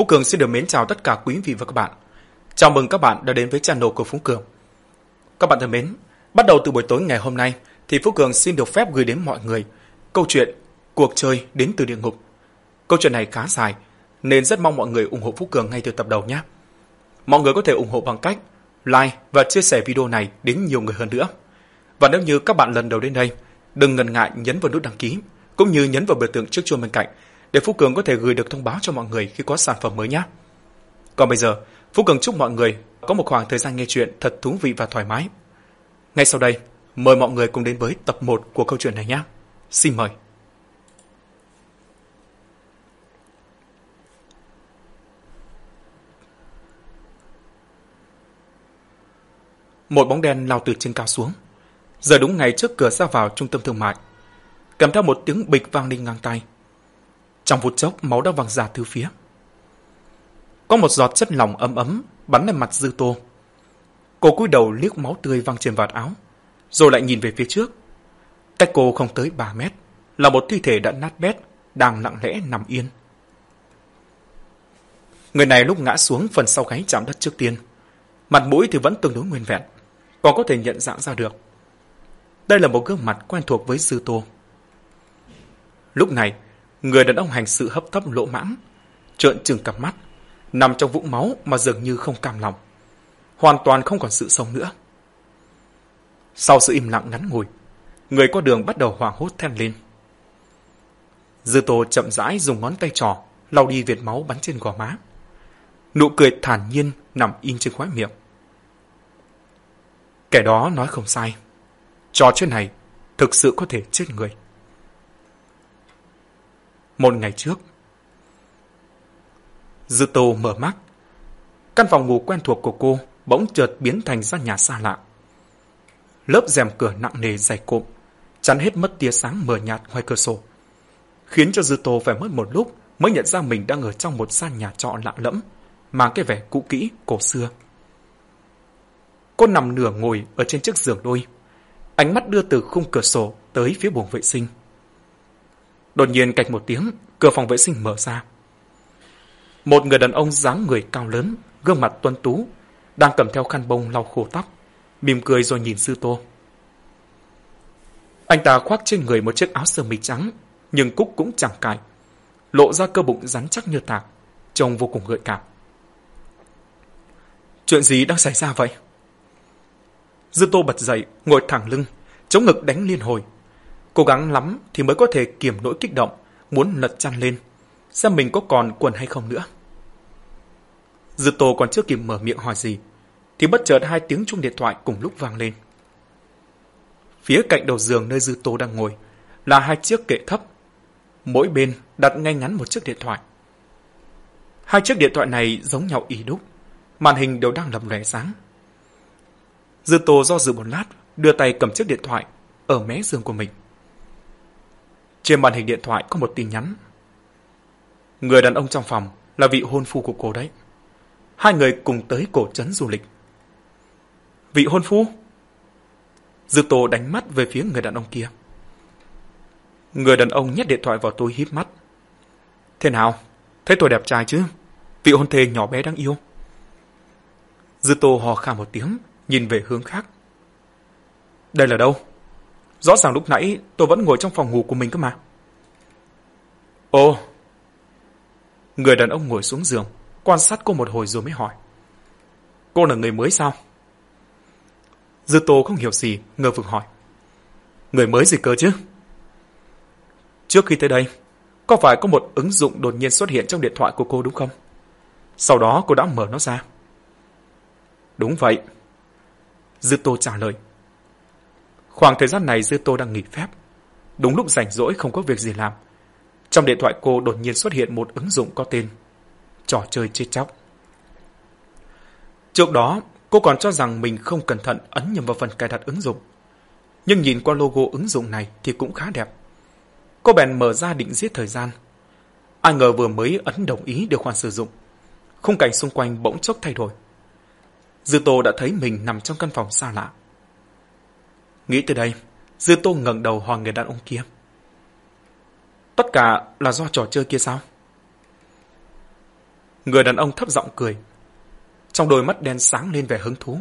Phú Cường xin được mến chào tất cả quý vị và các bạn. Chào mừng các bạn đã đến với channel của Phú Cường. Các bạn thân mến, bắt đầu từ buổi tối ngày hôm nay thì Phú Cường xin được phép gửi đến mọi người câu chuyện Cuộc chơi đến từ địa ngục. Câu chuyện này khá dài nên rất mong mọi người ủng hộ Phú Cường ngay từ tập đầu nhé. Mọi người có thể ủng hộ bằng cách like và chia sẻ video này đến nhiều người hơn nữa. Và nếu như các bạn lần đầu đến đây, đừng ngần ngại nhấn vào nút đăng ký cũng như nhấn vào biểu tượng chiếc chuông bên cạnh để Phú Cường có thể gửi được thông báo cho mọi người khi có sản phẩm mới nhé. Còn bây giờ, Phú Cường chúc mọi người có một khoảng thời gian nghe chuyện thật thú vị và thoải mái. Ngay sau đây, mời mọi người cùng đến với tập 1 của câu chuyện này nhé. Xin mời. Một bóng đen lao từ trên cao xuống, giờ đúng ngay trước cửa ra vào trung tâm thương mại. Cầm theo một tiếng bịch vang lên ngang tay. Trong phút chốc, máu đã văng ra từ phía. Có một giọt chất lỏng ấm ấm bắn lên mặt Dư Tô. Cô cúi đầu liếc máu tươi văng trên vạt áo, rồi lại nhìn về phía trước. Cách cô không tới 3 mét, là một thi thể đã nát bét, đang lặng lẽ nằm yên. Người này lúc ngã xuống phần sau gáy chạm đất trước tiên. Mặt mũi thì vẫn tương đối nguyên vẹn, còn có thể nhận dạng ra được. Đây là một gương mặt quen thuộc với Dư Tô. Lúc này, người đàn ông hành sự hấp tấp lỗ mãng, trợn trừng cặp mắt, nằm trong vũng máu mà dường như không cam lòng. Hoàn toàn không còn sự sống nữa. Sau sự im lặng ngắn ngủi, người qua đường bắt đầu hoảng hốt then lên. Dư Tô chậm rãi dùng ngón tay trỏ lau đi vệt máu bắn trên gò má. Nụ cười thản nhiên nằm in trên khóe miệng. Kẻ đó nói không sai. Trò chơi này thực sự có thể chết người. Một ngày trước, Dư Tô mở mắt. Căn phòng ngủ quen thuộc của cô bỗng chợt biến thành ra nhà xa lạ. Lớp rèm cửa nặng nề dày cộm, chắn hết mất tia sáng mờ nhạt ngoài cửa sổ, khiến cho Dư Tô phải mất một lúc mới nhận ra mình đang ở trong một gian nhà trọ lạ lẫm, mang cái vẻ cũ kỹ, cổ xưa. Cô nằm nửa ngồi ở trên chiếc giường đôi, ánh mắt đưa từ khung cửa sổ tới phía buồng vệ sinh. Đột nhiên cạch một tiếng, cửa phòng vệ sinh mở ra. Một người đàn ông dáng người cao lớn, gương mặt tuân tú, đang cầm theo khăn bông lau khô tóc, mỉm cười rồi nhìn Sư Tô. Anh ta khoác trên người một chiếc áo sơ mi trắng, nhưng cúc cũng chẳng cài, lộ ra cơ bụng rắn chắc như tạc, trông vô cùng gợi cảm. Chuyện gì đang xảy ra vậy? Dư Tô bật dậy, ngồi thẳng lưng, chống ngực đánh liên hồi. Cố gắng lắm thì mới có thể kiềm nỗi kích động, muốn lật chăn lên, xem mình có còn quần hay không nữa. Dư Tô còn chưa kịp mở miệng hỏi gì, thì bất chợt hai tiếng chuông điện thoại cùng lúc vang lên. Phía cạnh đầu giường nơi Dư Tô đang ngồi là hai chiếc kệ thấp. Mỗi bên đặt ngay ngắn một chiếc điện thoại. Hai chiếc điện thoại này giống nhau y đúc, màn hình đều đang lầm lẻ sáng. Dư Tô do dự một lát, đưa tay cầm chiếc điện thoại ở mé giường của mình. Trên màn hình điện thoại có một tin nhắn. Người đàn ông trong phòng là vị hôn phu của cô đấy. Hai người cùng tới cổ trấn du lịch. Vị hôn phu? Dư Tô đánh mắt về phía người đàn ông kia. Người đàn ông nhét điện thoại vào túi híp mắt. Thế nào? Thấy tôi đẹp trai chứ? Vị hôn thê nhỏ bé đáng yêu. Dư Tô hò kha một tiếng, nhìn về hướng khác. Đây là đâu? Rõ ràng lúc nãy tôi vẫn ngồi trong phòng ngủ của mình cơ mà. Ồ! Người đàn ông ngồi xuống giường, quan sát cô một hồi rồi mới hỏi. Cô là người mới sao? Dư Tô không hiểu gì, ngờ vực hỏi. Người mới gì cơ chứ? Trước khi tới đây, có phải có một ứng dụng đột nhiên xuất hiện trong điện thoại của cô đúng không? Sau đó cô đã mở nó ra. Đúng vậy. Dư Tô trả lời. Khoảng thời gian này Dư Tô đang nghỉ phép. Đúng lúc rảnh rỗi không có việc gì làm. Trong điện thoại cô đột nhiên xuất hiện một ứng dụng có tên Trò chơi chết chóc. Trước đó, cô còn cho rằng mình không cẩn thận ấn nhầm vào phần cài đặt ứng dụng. Nhưng nhìn qua logo ứng dụng này thì cũng khá đẹp. Cô bèn mở ra định giết thời gian. Ai ngờ vừa mới ấn đồng ý điều khoản sử dụng. Khung cảnh xung quanh bỗng chốc thay đổi. Dư Tô đã thấy mình nằm trong căn phòng xa lạ. Nghĩ tới đây, Dư Tô ngẩng đầu hỏi người đàn ông kia. Tất cả là do trò chơi kia sao? Người đàn ông thấp giọng cười. Trong đôi mắt đen sáng lên vẻ hứng thú.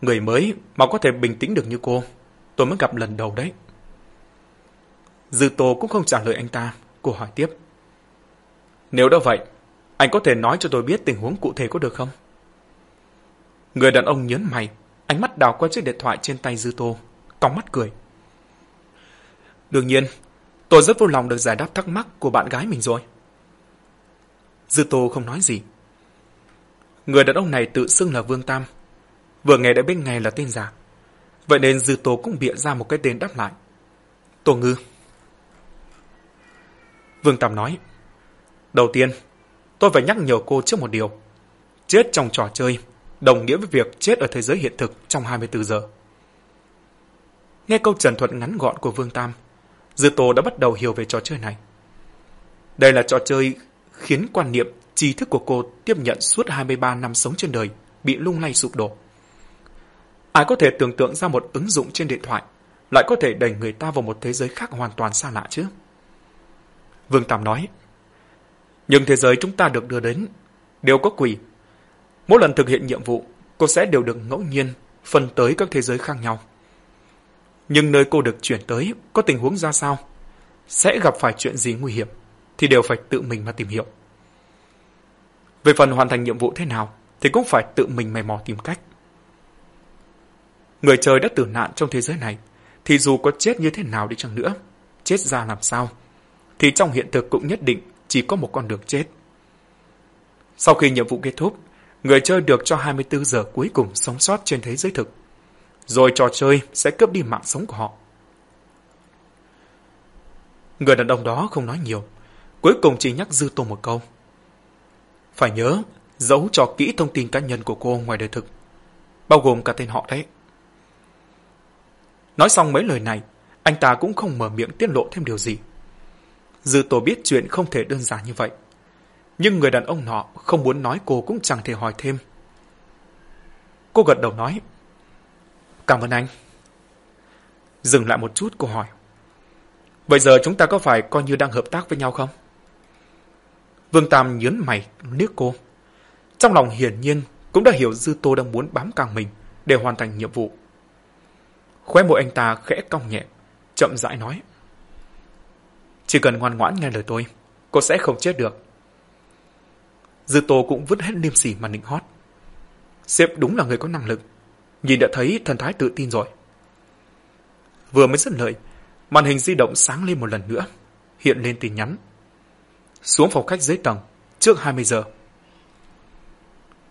Người mới mà có thể bình tĩnh được như cô, tôi mới gặp lần đầu đấy. Dư Tô cũng không trả lời anh ta, cô hỏi tiếp. Nếu đã vậy, anh có thể nói cho tôi biết tình huống cụ thể có được không? Người đàn ông nhớn mày, ánh mắt đào qua chiếc điện thoại trên tay Dư Tô, cong mắt cười. Đương nhiên, tôi rất vui lòng được giải đáp thắc mắc của bạn gái mình rồi. Dư Tô không nói gì. Người đàn ông này tự xưng là Vương Tam, vừa nghe đã biết ngay là tên giả. Vậy nên Dư Tô cũng bịa ra một cái tên đáp lại. Tô Ngư. Vương Tam nói, Đầu tiên, tôi phải nhắc nhở cô trước một điều. Chết trong trò chơi đồng nghĩa với việc chết ở thế giới hiện thực trong 24 giờ. Nghe câu trần thuật ngắn gọn của Vương Tam, Dư Tô đã bắt đầu hiểu về trò chơi này. Đây là trò chơi khiến quan niệm, tri thức của cô tiếp nhận suốt 23 năm sống trên đời bị lung lay sụp đổ. Ai có thể tưởng tượng ra một ứng dụng trên điện thoại lại có thể đẩy người ta vào một thế giới khác hoàn toàn xa lạ chứ? Vương Tam nói, nhưng thế giới chúng ta được đưa đến đều có quỷ. Mỗi lần thực hiện nhiệm vụ, cô sẽ đều được ngẫu nhiên phân tới các thế giới khác nhau. Nhưng nơi cô được chuyển tới có tình huống ra sao? Sẽ gặp phải chuyện gì nguy hiểm thì đều phải tự mình mà tìm hiểu. Về phần hoàn thành nhiệm vụ thế nào thì cũng phải tự mình mày mò tìm cách. Người trời đã tử nạn trong thế giới này thì dù có chết như thế nào đi chăng nữa, chết ra làm sao, thì trong hiện thực cũng nhất định chỉ có một con đường chết. Sau khi nhiệm vụ kết thúc, người chơi được cho 24 giờ cuối cùng sống sót trên thế giới thực. Rồi trò chơi sẽ cướp đi mạng sống của họ. Người đàn ông đó không nói nhiều, cuối cùng chỉ nhắc Dư Tô một câu. Phải nhớ, giấu cho kỹ thông tin cá nhân của cô ngoài đời thực, bao gồm cả tên họ đấy. Nói xong mấy lời này, anh ta cũng không mở miệng tiết lộ thêm điều gì. Dư Tô biết chuyện không thể đơn giản như vậy. Nhưng người đàn ông nọ không muốn nói cô cũng chẳng thể hỏi thêm. Cô gật đầu nói. Cảm ơn anh. Dừng lại một chút cô hỏi. Bây giờ chúng ta có phải coi như đang hợp tác với nhau không? Vương Tam nhớn mày liếc cô. Trong lòng hiển nhiên cũng đã hiểu Dư Tô đang muốn bám càng mình để hoàn thành nhiệm vụ. Khóe môi anh ta khẽ cong nhẹ, chậm rãi nói. Chỉ cần ngoan ngoãn nghe lời tôi, cô sẽ không chết được. Dư Tô cũng vứt hết liêm sỉ mà nịnh hót. Sếp đúng là người có năng lực. Nhìn đã thấy thần thái tự tin rồi. Vừa mới dứt lời, màn hình di động sáng lên một lần nữa, hiện lên tin nhắn. Xuống phòng khách dưới tầng, trước 20 giờ.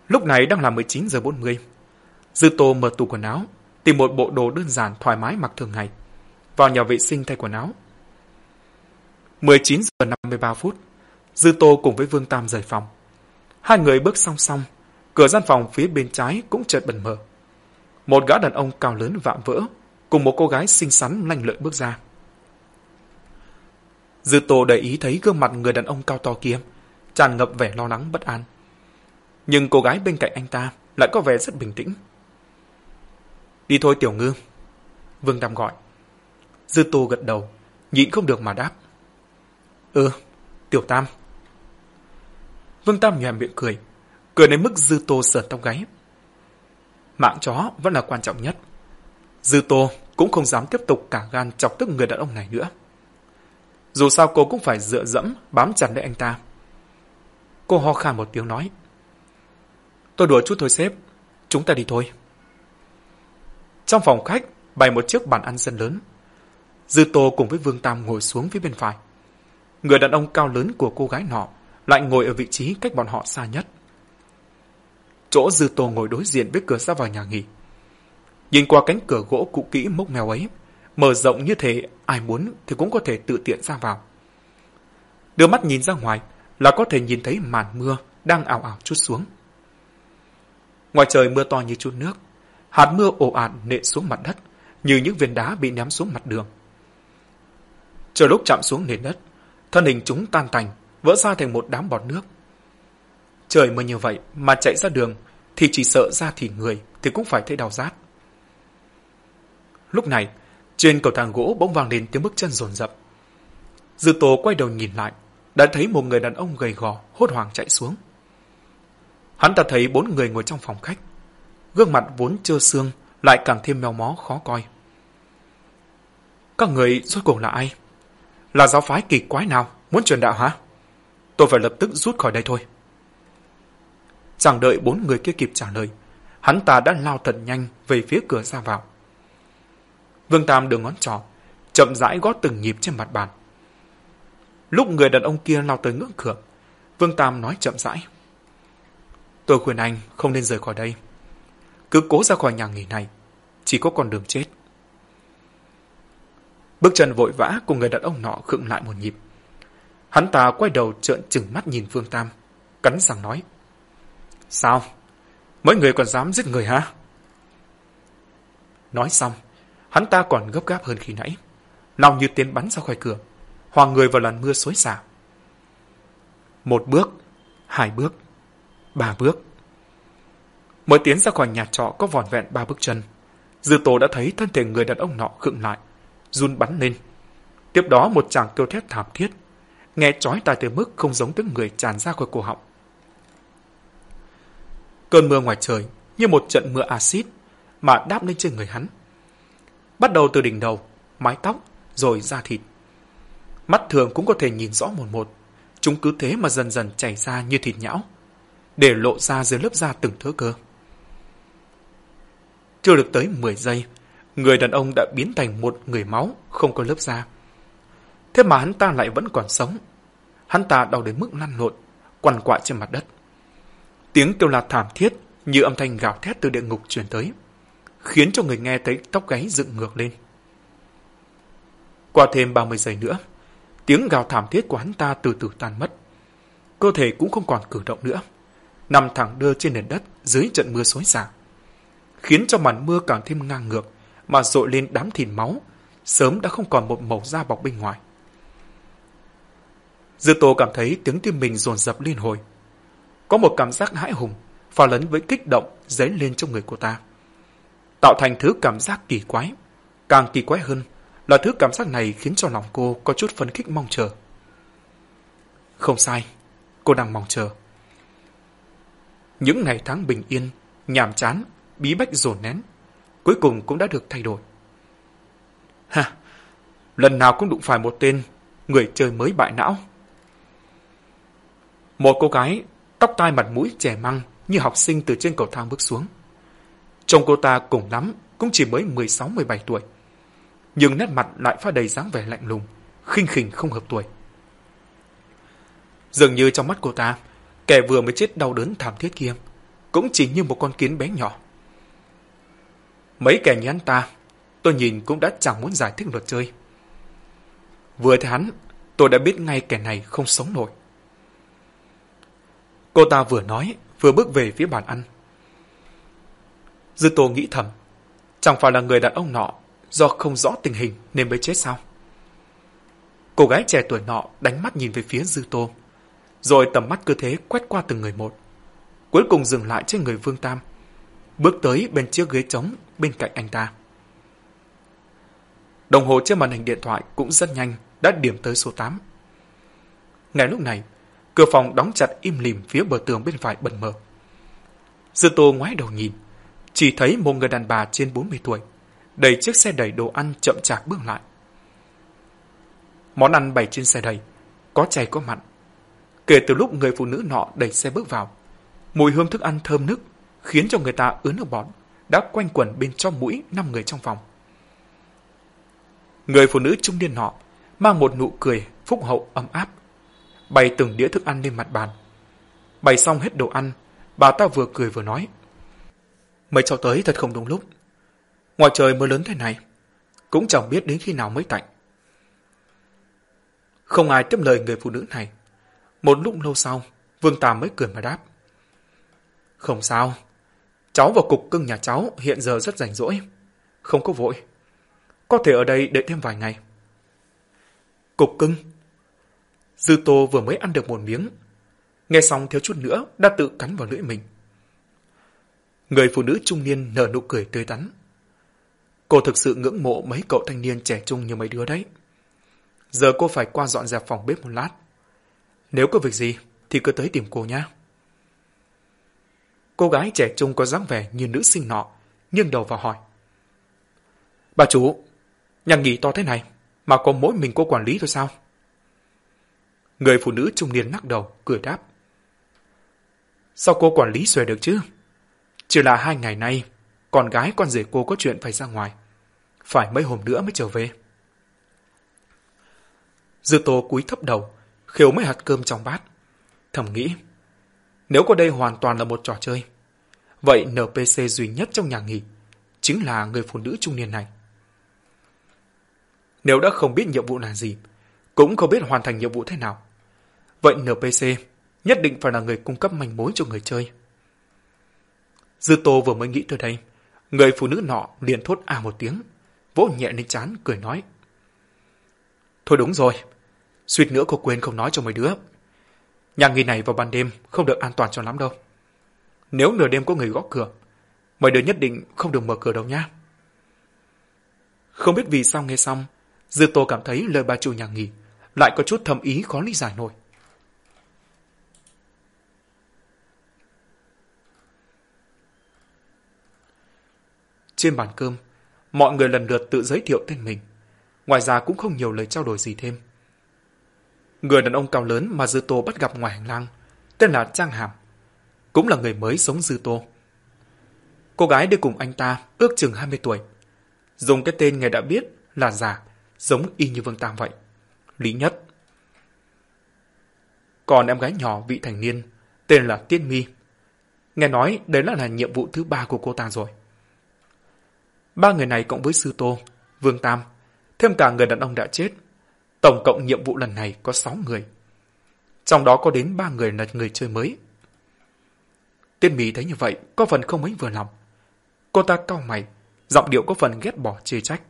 Lúc này đang là 19 giờ 40. Dư Tô mở tủ quần áo, tìm một bộ đồ đơn giản thoải mái mặc thường ngày. Vào nhà vệ sinh thay quần áo. 19 giờ 53 phút, Dư Tô cùng với Vương Tam rời phòng. Hai người bước song song, cửa gian phòng phía bên trái cũng chợt bật mở. Một gã đàn ông cao lớn vạm vỡ, cùng một cô gái xinh xắn lanh lợi bước ra. Dư Tô để ý thấy gương mặt người đàn ông cao to kia, tràn ngập vẻ lo lắng bất an. Nhưng cô gái bên cạnh anh ta lại có vẻ rất bình tĩnh. Đi thôi Tiểu Ngư. Vương Tam gọi. Dư Tô gật đầu, nhịn không được mà đáp. Ừ, Tiểu Tam. Vương Tam nhòe miệng cười, cười đến mức Dư Tô sờn tóc gáy. Mạng chó vẫn là quan trọng nhất. Dư Tô cũng không dám tiếp tục cả gan chọc tức người đàn ông này nữa. Dù sao cô cũng phải dựa dẫm, bám chặt lấy anh ta. Cô ho khan một tiếng nói. Tôi đùa chút thôi sếp, chúng ta đi thôi. Trong phòng khách, bày một chiếc bàn ăn sân lớn. Dư Tô cùng với Vương Tam ngồi xuống phía bên phải. Người đàn ông cao lớn của cô gái nọ lại ngồi ở vị trí cách bọn họ xa nhất. Chỗ Dư Tô ngồi đối diện với cửa ra vào nhà nghỉ. Nhìn qua cánh cửa gỗ cũ kỹ mốc mèo ấy, mở rộng như thế ai muốn thì cũng có thể tự tiện ra vào. Đưa mắt nhìn ra ngoài là có thể nhìn thấy màn mưa đang ảo ảo chút xuống. Ngoài trời mưa to như chút nước, hạt mưa ồ ạt nện xuống mặt đất như những viên đá bị ném xuống mặt đường. Chờ lúc chạm xuống nền đất, thân hình chúng tan tành, vỡ ra thành một đám bọt nước. Trời mưa như vậy mà chạy ra đường thì chỉ sợ ra thì người thì cũng phải thấy đau rát. Lúc này, trên cầu thang gỗ bỗng vang lên tiếng bước chân rồn rập. Dư Tô quay đầu nhìn lại, đã thấy một người đàn ông gầy gò hốt hoảng chạy xuống. Hắn ta thấy bốn người ngồi trong phòng khách. Gương mặt vốn trơ xương lại càng thêm mèo mó khó coi. Các người rốt cuộc là ai? Là giáo phái kỳ quái nào? Muốn truyền đạo hả? Tôi phải lập tức rút khỏi đây thôi. Chẳng đợi bốn người kia kịp trả lời, hắn ta đã lao thật nhanh về phía cửa ra vào. Vương Tam đưa ngón trỏ, chậm rãi gót từng nhịp trên mặt bàn. Lúc người đàn ông kia lao tới ngưỡng cửa, Vương Tam nói chậm rãi. Tôi khuyên anh không nên rời khỏi đây. Cứ cố ra khỏi nhà nghỉ này, chỉ có con đường chết. Bước chân vội vã của người đàn ông nọ khựng lại một nhịp. Hắn ta quay đầu trợn trừng mắt nhìn Vương Tam, cắn răng nói. Sao? Mấy người còn dám giết người hả? Nói xong, hắn ta còn gấp gáp hơn khi nãy. Lòng như tiến bắn ra khỏi cửa, hòa người vào làn mưa xối xả. Một bước, hai bước, ba bước. Mới tiến ra khỏi nhà trọ có vòn vẹn ba bước chân, Dư tổ đã thấy thân thể người đàn ông nọ khựng lại, run bắn lên. Tiếp đó một chàng kêu thét thảm thiết, nghe chói tai tới mức không giống tiếng người tràn ra khỏi cổ họng. Cơn mưa ngoài trời như một trận mưa axit mà đáp lên trên người hắn. Bắt đầu từ đỉnh đầu, mái tóc, rồi da thịt. Mắt thường cũng có thể nhìn rõ một một. Chúng cứ thế mà dần dần chảy ra như thịt nhão, để lộ ra dưới lớp da từng thớ cơ. Chưa được tới 10 giây, người đàn ông đã biến thành một người máu không có lớp da. Thế mà hắn ta lại vẫn còn sống. Hắn ta đau đến mức lăn lộn, quằn quại trên mặt đất. Tiếng kêu la thảm thiết như âm thanh gào thét từ địa ngục truyền tới, khiến cho người nghe thấy tóc gáy dựng ngược lên. Qua thêm 30 giây nữa, tiếng gào thảm thiết của hắn ta từ từ tan mất. Cơ thể cũng không còn cử động nữa, nằm thẳng đưa trên nền đất dưới trận mưa xối xả, khiến cho màn mưa càng thêm ngang ngược mà dội lên đám thìn máu, sớm đã không còn một màu da bọc bên ngoài. Dư Tô cảm thấy tiếng tim mình dồn dập liên hồi. Có một cảm giác hãi hùng, pha lẫn với kích động dấy lên trong người cô ta. Tạo thành thứ cảm giác kỳ quái. Càng kỳ quái hơn là thứ cảm giác này khiến cho lòng cô có chút phấn khích mong chờ. Không sai, cô đang mong chờ. Những ngày tháng bình yên, nhàm chán, bí bách dồn nén, cuối cùng cũng đã được thay đổi. Ha, lần nào cũng đụng phải một tên người chơi mới bại não. Một cô gái, tóc tai mặt mũi trẻ măng như học sinh từ trên cầu thang bước xuống. Trông cô ta cùng lắm cũng chỉ mới 16-17 tuổi. Nhưng nét mặt lại pha đầy dáng vẻ lạnh lùng, khinh khỉnh không hợp tuổi. Dường như trong mắt cô ta, kẻ vừa mới chết đau đớn thảm thiết kia, cũng chỉ như một con kiến bé nhỏ. Mấy kẻ như hắn ta, tôi nhìn cũng đã chẳng muốn giải thích luật chơi. Vừa thấy hắn, tôi đã biết ngay kẻ này không sống nổi. Cô ta vừa nói, vừa bước về phía bàn ăn. Dư Tô nghĩ thầm, chẳng phải là người đàn ông nọ do không rõ tình hình nên mới chết sao? Cô gái trẻ tuổi nọ đánh mắt nhìn về phía Dư Tô, rồi tầm mắt cơ thế quét qua từng người một. Cuối cùng dừng lại trên người Vương Tam, bước tới bên chiếc ghế trống bên cạnh anh ta. Đồng hồ trên màn hình điện thoại cũng rất nhanh đã điểm tới số 8. Ngay lúc này, cửa phòng đóng chặt im lìm phía bờ tường bên phải bần mờ. Dư Tô ngoái đầu nhìn, chỉ thấy một người đàn bà trên 40 tuổi, đẩy chiếc xe đẩy đồ ăn chậm chạp bước lại. Món ăn bày trên xe đẩy, có chay có mặn. Kể từ lúc người phụ nữ nọ đẩy xe bước vào, mùi hương thức ăn thơm nức khiến cho người ta ướn nước bọt, đã quanh quẩn bên trong mũi năm người trong phòng. Người phụ nữ trung niên nọ mang một nụ cười phúc hậu ấm áp, bày từng đĩa thức ăn lên mặt bàn. Bày xong hết đồ ăn, bà ta vừa cười vừa nói. Mấy cháu tới thật không đúng lúc. Ngoài trời mưa lớn thế này, cũng chẳng biết đến khi nào mới tạnh. Không ai tiếp lời người phụ nữ này. Một lúc lâu sau, Vương Tàm mới cười mà đáp. Không sao, cháu và cục cưng nhà cháu hiện giờ rất rảnh rỗi. Không có vội. Có thể ở đây đợi thêm vài ngày. Cục cưng. Dư Tô vừa mới ăn được một miếng. Nghe xong thiếu chút nữa đã tự cắn vào lưỡi mình. Người phụ nữ trung niên nở nụ cười tươi tắn. Cô thực sự ngưỡng mộ mấy cậu thanh niên trẻ trung như mấy đứa đấy. Giờ cô phải qua dọn dẹp phòng bếp một lát. Nếu có việc gì thì cứ tới tìm cô nhé. Cô gái trẻ trung có dáng vẻ như nữ sinh nọ, nghiêng đầu vào hỏi. Bà chủ, nhà nghỉ to thế này, mà có mỗi mình cô quản lý thôi sao? Người phụ nữ trung niên lắc đầu, cười đáp. Sao cô quản lý xuề được chứ? Chỉ là hai ngày nay, con gái con rể cô có chuyện phải ra ngoài. Phải mấy hôm nữa mới trở về. Dư tô cúi thấp đầu, khiếu mấy hạt cơm trong bát. Thầm nghĩ, nếu có đây hoàn toàn là một trò chơi, vậy NPC duy nhất trong nhà nghỉ chính là người phụ nữ trung niên này. Nếu đã không biết nhiệm vụ là gì, cũng không biết hoàn thành nhiệm vụ thế nào, vậy NPC nhất định phải là người cung cấp manh mối cho người chơi. Dư Tô vừa mới nghĩ tới đây, người phụ nữ nọ liền thốt à một tiếng, vỗ nhẹ lên chán cười nói. Thôi đúng rồi, suýt nữa cô quên không nói cho mấy đứa. Nhà nghỉ này vào ban đêm không được an toàn cho lắm đâu. Nếu nửa đêm có người gõ cửa, mấy đứa nhất định không được mở cửa đâu nhá. Không biết vì sao nghe xong, Dư Tô cảm thấy lời bà chủ nhà nghỉ lại có chút thầm ý khó lý giải nổi. Trên bàn cơm, mọi người lần lượt tự giới thiệu tên mình. Ngoài ra cũng không nhiều lời trao đổi gì thêm. Người đàn ông cao lớn mà Dư Tô bắt gặp ngoài hành lang, tên là Trang Hàm, cũng là người mới sống Dư Tô. Cô gái đi cùng anh ta ước chừng 20 tuổi. Dùng cái tên người đã biết là giả, giống y như Vương Tam vậy. Lý Nhất. Còn em gái nhỏ vị thành niên, tên là Tiên Mi. Nghe nói đấy là, là nhiệm vụ thứ ba của cô ta rồi. Ba người này cộng với Sư Tô, Vương Tam, thêm cả người đàn ông đã chết. Tổng cộng nhiệm vụ lần này có sáu người. Trong đó có đến ba người là người chơi mới. Tiên Mỹ thấy như vậy, có phần không mấy vừa lòng. Cô ta cau mày, giọng điệu có phần ghét bỏ chê trách.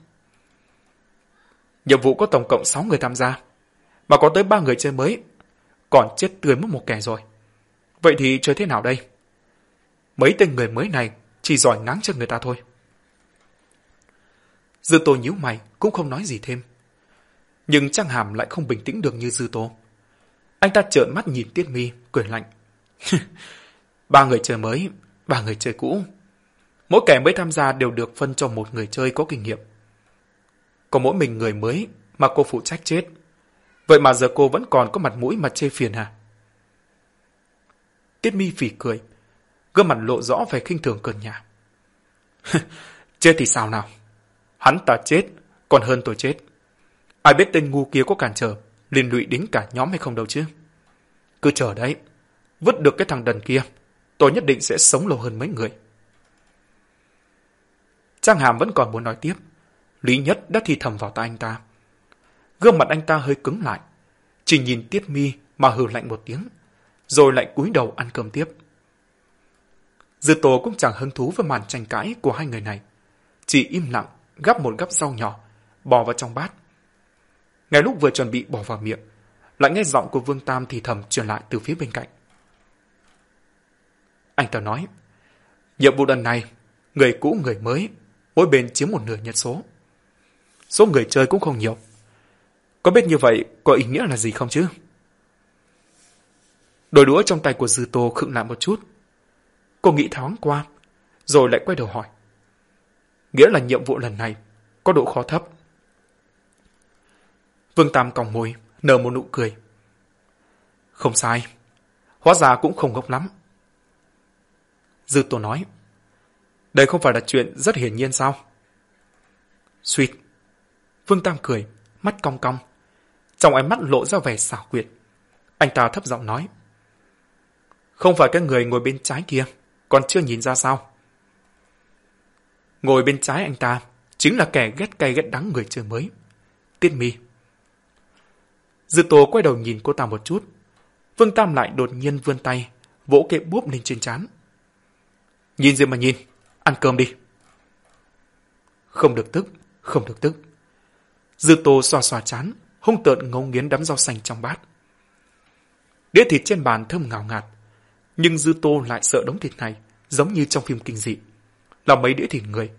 Nhiệm vụ có tổng cộng 6 người tham gia, mà có tới 3 người chơi mới, còn chết tươi mất một kẻ rồi. Vậy thì chơi thế nào đây? Mấy tên người mới này chỉ giỏi ngáng chân người ta thôi. Dư Tô nhíu mày, cũng không nói gì thêm. Nhưng Trang Hàm lại không bình tĩnh được như Dư Tô. Anh ta trợn mắt nhìn Tiết Mi, cười lạnh. ba người chơi mới, ba người chơi cũ. Mỗi kẻ mới tham gia đều được phân cho một người chơi có kinh nghiệm. Có mỗi mình người mới mà cô phụ trách chết. Vậy mà giờ cô vẫn còn có mặt mũi mà chê phiền à Tiết mi phỉ cười, gương mặt lộ rõ vẻ khinh thường cơn nhà. chết thì sao nào? Hắn ta chết, còn hơn tôi chết. Ai biết tên ngu kia có cản trở, liên lụy đến cả nhóm hay không đâu chứ. Cứ chờ đấy, vứt được cái thằng đần kia, tôi nhất định sẽ sống lâu hơn mấy người. Trang Hàm vẫn còn muốn nói tiếp. Lý Nhất đã thì thầm vào tai anh ta. Gương mặt anh ta hơi cứng lại, chỉ nhìn Tiết Mi mà hừ lạnh một tiếng, rồi lại cúi đầu ăn cơm tiếp. Dư Tô cũng chẳng hứng thú với màn tranh cãi của hai người này, chỉ im lặng gắp một gắp rau nhỏ, bỏ vào trong bát. Ngay lúc vừa chuẩn bị bỏ vào miệng, lại nghe giọng của Vương Tam thì thầm truyền lại từ phía bên cạnh. Anh ta nói, nhiệm vụ lần này, người cũ người mới, mỗi bên chiếm một nửa nhân số. Số người chơi cũng không nhiều. Có biết như vậy có ý nghĩa là gì không chứ? Đôi đũa trong tay của Dư Tô khựng lại một chút. Cô nghĩ thoáng qua, rồi lại quay đầu hỏi nghĩa là nhiệm vụ lần này có độ khó thấp. Vương Tam còng môi, nở một nụ cười. Không sai, hóa ra cũng không ngốc lắm. Dư Tô nói, đây không phải là chuyện rất hiển nhiên sao? Sweet. Vương Tam cười, mắt cong cong. Trong ánh mắt lộ ra vẻ xảo quyệt. Anh ta thấp giọng nói. Không phải cái người ngồi bên trái kia, còn chưa nhìn ra sao? Ngồi bên trái anh ta chính là kẻ ghét cay ghét đắng người chơi mới. Tiết mi. Dư tố quay đầu nhìn cô ta một chút. Vương Tam lại đột nhiên vươn tay, vỗ kệ búp lên trên chán. Nhìn gì mà nhìn, ăn cơm đi. Không được tức, không được tức. Dư tô xoa xoa chán, hung tợn ngấu nghiến đám rau xanh trong bát. Đĩa thịt trên bàn thơm ngào ngạt, nhưng dư tô lại sợ đống thịt này, giống như trong phim kinh dị là mấy đĩa thịt người.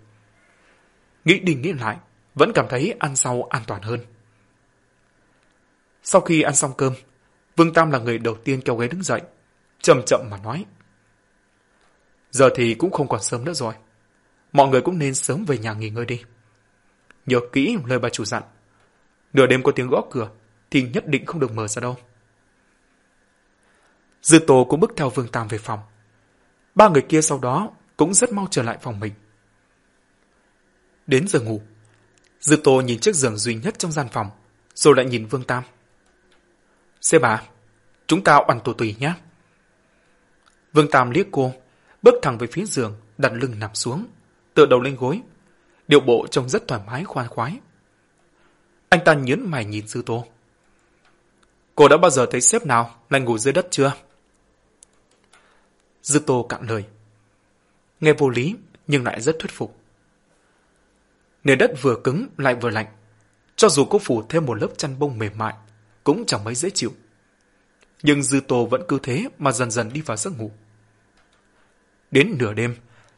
Nghĩ đi nghĩ lại, vẫn cảm thấy ăn sau an toàn hơn. Sau khi ăn xong cơm, Vương Tam là người đầu tiên kéo ghế đứng dậy, chậm chậm mà nói. Giờ thì cũng không còn sớm nữa rồi. Mọi người cũng nên sớm về nhà nghỉ ngơi đi. Nhớ kỹ lời bà chủ dặn. Nửa đêm có tiếng gõ cửa thì nhất định không được mở ra đâu. Dư Tô cũng bước theo Vương Tam về phòng. Ba người kia sau đó cũng rất mau trở lại phòng mình. Đến giờ ngủ, Dư Tô nhìn chiếc giường duy nhất trong gian phòng, rồi lại nhìn Vương Tam. Xê bà, chúng ta oằn tù tùy nhé. Vương Tam liếc cô, bước thẳng về phía giường, đặt lưng nằm xuống, tựa đầu lên gối. Điệu bộ trông rất thoải mái khoan khoái. Anh ta nhớn mày nhìn Dư Tô. Cô đã bao giờ thấy sếp nào lại ngủ dưới đất chưa? Dư Tô cạn lời. Nghe vô lý, nhưng lại rất thuyết phục. Nền đất vừa cứng lại vừa lạnh. Cho dù cô phủ thêm một lớp chăn bông mềm mại, cũng chẳng mấy dễ chịu. Nhưng Dư Tô vẫn cứ thế mà dần dần đi vào giấc ngủ. Đến nửa đêm,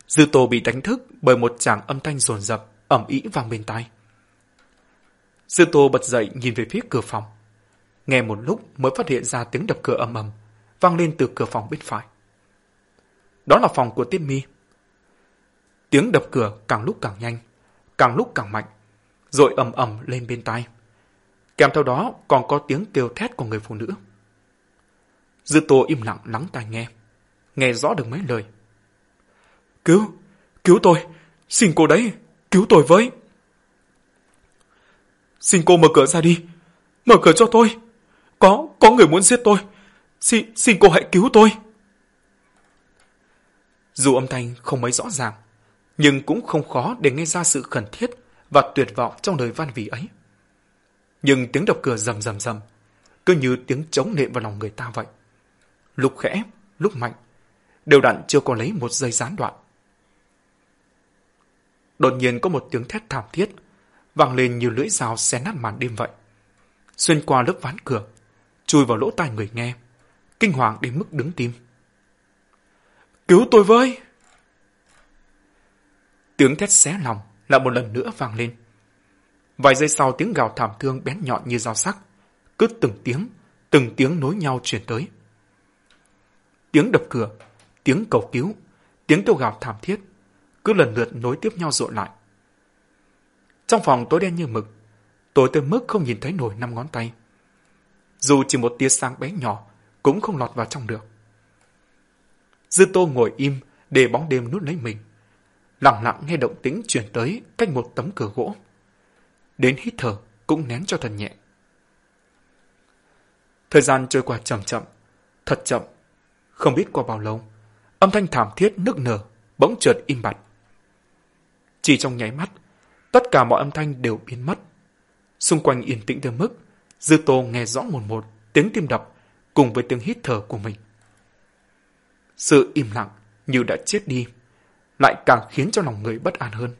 Dư Tô bị đánh thức bởi một tràng âm thanh rồn rập, ẩm ý vang bên tai. Dư Tô bật dậy nhìn về phía cửa phòng. Nghe một lúc mới phát hiện ra tiếng đập cửa ầm ầm, vang lên từ cửa phòng bên phải. Đó là phòng của Tiết Mi. Tiếng đập cửa càng lúc càng nhanh, càng lúc càng mạnh, rồi ầm ầm lên bên tai. Kèm theo đó còn có tiếng kêu thét của người phụ nữ. Dư Tô im lặng lắng tai nghe, nghe rõ được mấy lời. Cứu, cứu tôi, xin cô đấy, cứu tôi với. Xin cô mở cửa ra đi, mở cửa cho tôi. Có, có người muốn giết tôi. Xin, xin cô hãy cứu tôi. Dù âm thanh không mấy rõ ràng, nhưng cũng không khó để nghe ra sự khẩn thiết và tuyệt vọng trong lời van vỉ ấy. Nhưng tiếng đập cửa rầm rầm rầm, cứ như tiếng chống nệm vào lòng người ta vậy. Lúc khẽ, lúc mạnh, đều đặn chưa có lấy một giây gián đoạn. Đột nhiên có một tiếng thét thảm thiết, vang lên như lưỡi dao xé nát màn đêm vậy. Xuyên qua lớp ván cửa, chui vào lỗ tai người nghe, kinh hoàng đến mức đứng tim. Cứu tôi với! Tiếng thét xé lòng lại một lần nữa vang lên. Vài giây sau tiếng gào thảm thương bén nhọn như dao sắc, cứ từng tiếng, từng tiếng nối nhau truyền tới. Tiếng đập cửa, tiếng cầu cứu, tiếng kêu gào thảm thiết, cứ lần lượt nối tiếp nhau rộn lại. Trong phòng tối đen như mực, tối tới mức không nhìn thấy nổi năm ngón tay. Dù chỉ một tia sáng bé nhỏ, cũng không lọt vào trong được. Dư Tô ngồi im để bóng đêm nuốt lấy mình. Lặng lặng nghe động tĩnh truyền tới cách một tấm cửa gỗ. Đến hít thở cũng nén cho thật nhẹ. Thời gian trôi qua chậm chậm, thật chậm. Không biết qua bao lâu, âm thanh thảm thiết nức nở bỗng chợt im bặt. Chỉ trong nháy mắt, tất cả mọi âm thanh đều biến mất. Xung quanh yên tĩnh tới mức, Dư Tô nghe rõ một một tiếng tim đập cùng với tiếng hít thở của mình. Sự im lặng như đã chết đi, lại càng khiến cho lòng người bất an hơn.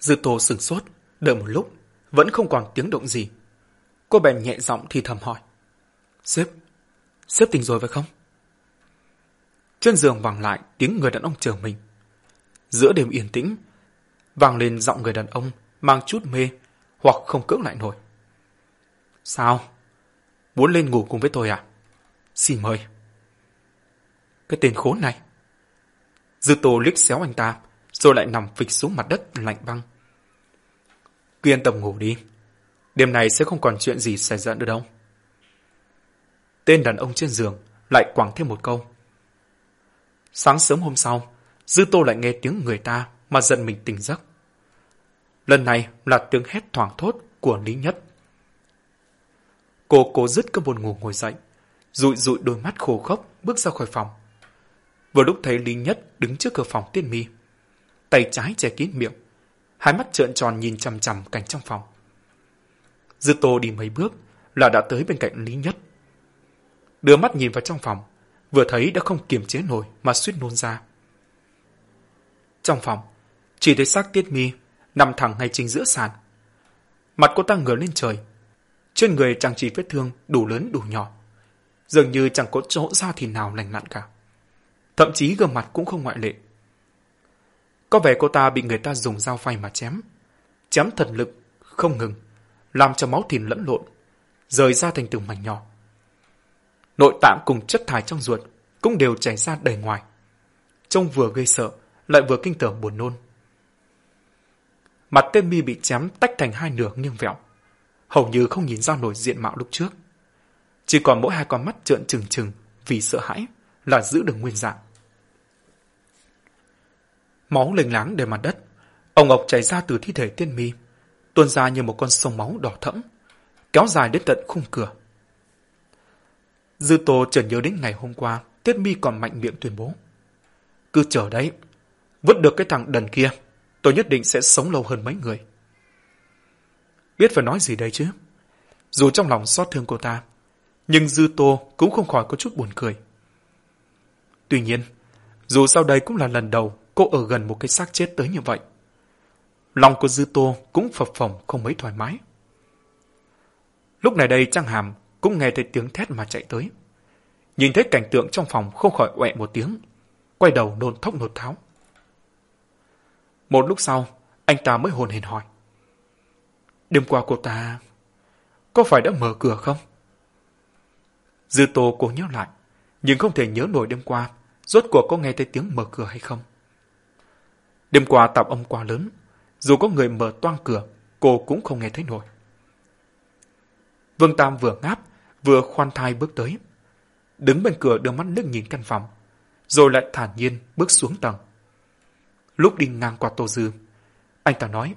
Dư Tô sừng sốt, đợi một lúc, vẫn không còn tiếng động gì. Cô bèn nhẹ giọng thì thầm hỏi. Sếp, sếp tỉnh rồi phải không? Trên giường vang lại tiếng người đàn ông chờ mình. Giữa đêm yên tĩnh, vang lên giọng người đàn ông mang chút mê hoặc không cưỡng lại nổi. Sao? Muốn lên ngủ cùng với tôi à? Xin mời. Cái tên khốn này. Dư tô liếc xéo anh ta, rồi lại nằm phịch xuống mặt đất lạnh băng. Cứ yên tâm ngủ đi. Đêm này sẽ không còn chuyện gì xảy ra nữa đâu. Tên đàn ông trên giường lại quẳng thêm một câu. Sáng sớm hôm sau, Dư Tô lại nghe tiếng người ta mà giận mình tỉnh giấc. Lần này là tiếng hét thoảng thốt của Lý Nhất. Cô cố dứt cơn buồn ngủ ngồi dậy, rụi rụi đôi mắt khô khốc bước ra khỏi phòng. Vừa lúc thấy Lý Nhất đứng trước cửa phòng tiên mi. Tay trái che kín miệng, hai mắt trợn tròn nhìn chằm chằm cảnh trong phòng. Dư Tô đi mấy bước là đã tới bên cạnh Lý Nhất. Đưa mắt nhìn vào trong phòng, vừa thấy đã không kiềm chế nổi mà suýt nôn ra. Trong phòng, chỉ thấy xác Tiết Mi nằm thẳng ngay chính giữa sàn. Mặt cô ta ngửa lên trời. Trên người trang trí vết thương đủ lớn đủ nhỏ. Dường như chẳng có chỗ da thì nào lành lặn cả. Thậm chí gương mặt cũng không ngoại lệ. Có vẻ cô ta bị người ta dùng dao phay mà chém. Chém thật lực, không ngừng, làm cho máu thịt lẫn lộn, rời ra thành từng mảnh nhỏ. Nội tạng cùng chất thải trong ruột cũng đều chảy ra đầy ngoài. Trông vừa gây sợ, lại vừa kinh tởm buồn nôn. Mặt tên mi bị chém tách thành hai nửa nghiêng vẹo, hầu như không nhìn ra nổi diện mạo lúc trước. Chỉ còn mỗi hai con mắt trợn trừng trừng vì sợ hãi là giữ được nguyên dạng. Máu lênh láng đầy mặt đất, ông ngọc chảy ra từ thi thể tiên mi, tuôn ra như một con sông máu đỏ thẫm, kéo dài đến tận khung cửa. Dư Tô chợt nhớ đến ngày hôm qua, Tiết Mi còn mạnh miệng tuyên bố. Cứ chờ đấy, vứt được cái thằng đần kia, tôi nhất định sẽ sống lâu hơn mấy người. Biết phải nói gì đây chứ? Dù trong lòng xót thương cô ta, nhưng Dư Tô cũng không khỏi có chút buồn cười. Tuy nhiên, dù sau đây cũng là lần đầu cô ở gần một cái xác chết tới như vậy. Lòng của Dư Tô cũng phập phồng không mấy thoải mái. Lúc này đây Trang Hàm cũng nghe thấy tiếng thét mà chạy tới. Nhìn thấy cảnh tượng trong phòng không khỏi ọe một tiếng, quay đầu nôn thốc nột tháo. Một lúc sau, anh ta mới hồn hển hỏi. Đêm qua cô ta có phải đã mở cửa không? Dư Tô cố nhớ lại, nhưng không thể nhớ nổi đêm qua rốt cuộc có nghe thấy tiếng mở cửa hay không. Đêm qua tạp âm quá lớn, dù có người mở toang cửa, cô cũng không nghe thấy nổi. Vương Tam vừa ngáp, vừa khoan thai bước tới. Đứng bên cửa đưa mắt nước nhìn căn phòng, rồi lại thản nhiên bước xuống tầng. Lúc đi ngang qua Tô Dư, anh ta nói,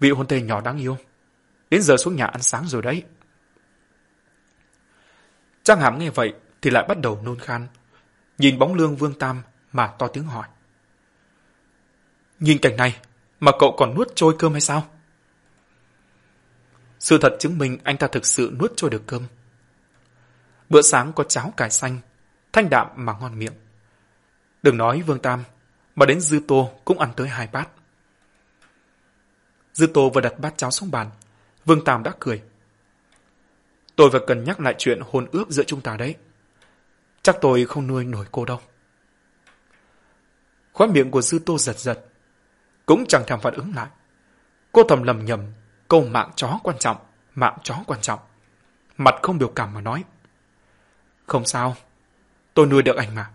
Vị hôn thê nhỏ đáng yêu, đến giờ xuống nhà ăn sáng rồi đấy. Trang Hàm nghe vậy thì lại bắt đầu nôn khan, nhìn bóng lương Vương Tam mà to tiếng hỏi. Nhìn cảnh này mà cậu còn nuốt trôi cơm hay sao? Sự thật chứng minh anh ta thực sự nuốt trôi được cơm. Bữa sáng có cháo cải xanh, thanh đạm mà ngon miệng. Đừng nói Vương Tam, mà đến Dư Tô cũng ăn tới hai bát. Dư Tô vừa đặt bát cháo xuống bàn, Vương Tam đã cười. Tôi vừa cần nhắc lại chuyện hôn ước giữa chúng ta đấy. Chắc tôi không nuôi nổi cô đâu. Khóe miệng của Dư Tô giật giật, cũng chẳng thèm phản ứng lại. Cô thầm lầm nhầm câu mạng chó quan trọng, mạng chó quan trọng. Mặt không biểu cảm mà nói. Không sao, tôi nuôi được anh mà.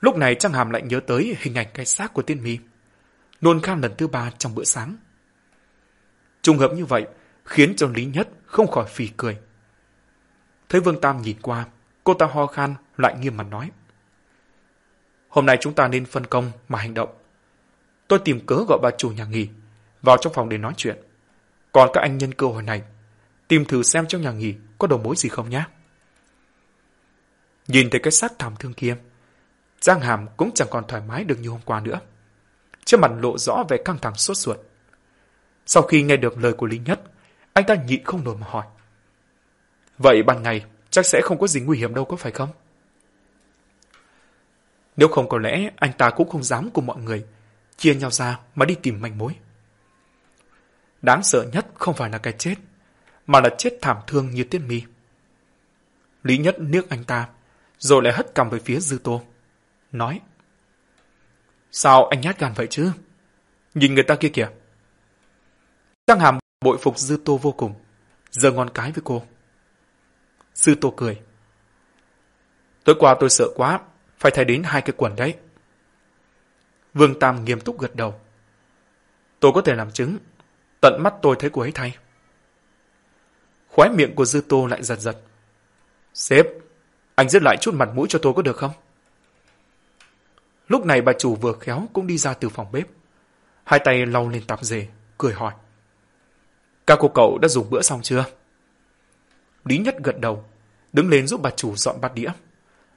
Lúc này Trang Hàm lại nhớ tới hình ảnh cái xác của tiên mi. Nôn khan lần thứ ba trong bữa sáng. Trùng hợp như vậy khiến cho Lý Nhất không khỏi phì cười. Thấy Vương Tam nhìn qua, cô ta ho khan lại nghiêm mặt nói. Hôm nay chúng ta nên phân công mà hành động. Tôi tìm cớ gọi bà chủ nhà nghỉ, vào trong phòng để nói chuyện. Còn các anh nhân cơ hội này, tìm thử xem trong nhà nghỉ có đầu mối gì không nhé. Nhìn thấy cái xác thảm thương kia, Giang Hàm cũng chẳng còn thoải mái được như hôm qua nữa. Trên mặt lộ rõ vẻ căng thẳng sốt ruột. Sau khi nghe được lời của Lý Nhất, anh ta nhịn không nổi mà hỏi. Vậy ban ngày chắc sẽ không có gì nguy hiểm đâu có phải không? Nếu không có lẽ anh ta cũng không dám cùng mọi người chia nhau ra mà đi tìm manh mối. Đáng sợ nhất không phải là cái chết, mà là chết thảm thương như Tiết Mi. Lý Nhất liếc anh ta, rồi lại hất cằm về phía Dư Tô. Nói, Sao anh nhát gan vậy chứ? Nhìn người ta kia kìa. Trang Hàm bội phục Dư Tô vô cùng, giờ ngon cái với cô. Dư Tô cười. Tối qua tôi sợ quá, phải thay đến hai cái quần đấy. Vương Tam nghiêm túc gật đầu. Tôi có thể làm chứng, tận mắt tôi thấy cô ấy thay. Khóe miệng của Dư Tô lại giật giật. Sếp, anh giữ lại chút mặt mũi cho tôi có được không? Lúc này bà chủ vừa khéo cũng đi ra từ phòng bếp. Hai tay lau lên tạp dề, cười hỏi. Các cô cậu đã dùng bữa xong chưa? Lý Nhất gật đầu, đứng lên giúp bà chủ dọn bát đĩa.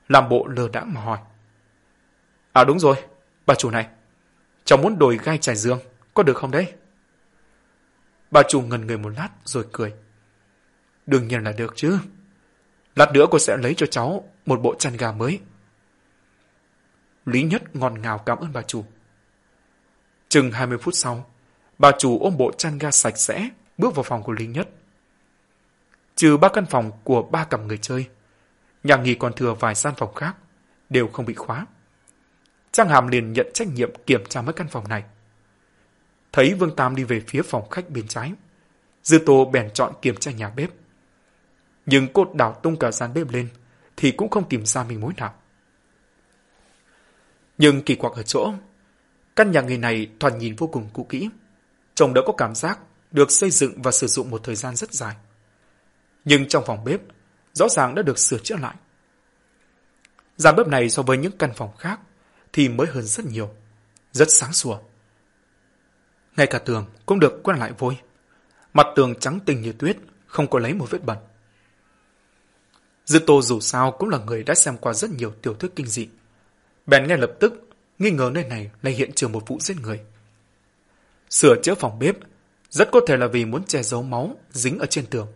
Làm bộ lờ đãng mà hỏi. À đúng rồi, bà chủ này. Cháu muốn đổi gai trải dương, có được không đấy? Bà chủ ngần người một lát rồi cười. Đương nhiên là được chứ. Lát nữa cô sẽ lấy cho cháu một bộ chăn gà mới. Lý Nhất ngọt ngào cảm ơn bà chủ. Chừng 20 phút sau, bà chủ ôm bộ chăn ga sạch sẽ bước vào phòng của Lý Nhất. Trừ ba căn phòng của ba cặp người chơi, nhà nghỉ còn thừa vài gian phòng khác, đều không bị khóa. Trang Hàm liền nhận trách nhiệm kiểm tra mấy căn phòng này. Thấy Vương Tam đi về phía phòng khách bên trái, Dư Tô bèn chọn kiểm tra nhà bếp. Nhưng cô đảo tung cả gian bếp lên, thì cũng không tìm ra mình mối nào. Nhưng kỳ quặc ở chỗ, căn nhà người này thoạt nhìn vô cùng cũ kỹ. Chồng đã có cảm giác được xây dựng và sử dụng một thời gian rất dài. Nhưng trong phòng bếp, rõ ràng đã được sửa chữa lại. Gian bếp này so với những căn phòng khác thì mới hơn rất nhiều, rất sáng sủa. Ngay cả tường cũng được quét lại vôi. Mặt tường trắng tinh như tuyết, không có lấy một vết bẩn. Dư Tô dù sao cũng là người đã xem qua rất nhiều tiểu thuyết kinh dị. Bèn ngay lập tức nghi ngờ nơi này là hiện trường một vụ giết người. Sửa chữa phòng bếp rất có thể là vì muốn che giấu máu dính ở trên tường